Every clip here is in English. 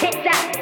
Hit that.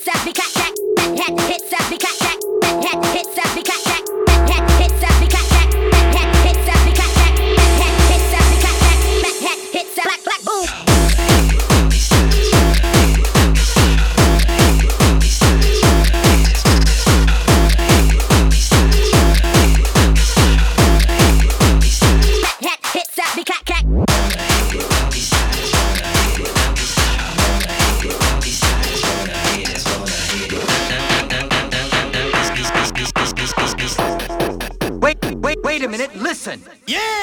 stop, we got that, that, that. Wait a minute, listen. Yeah!